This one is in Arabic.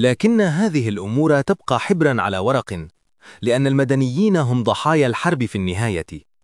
لكن هذه الأمور تبقى حبرا على ورق لأن المدنيين هم ضحايا الحرب في النهاية.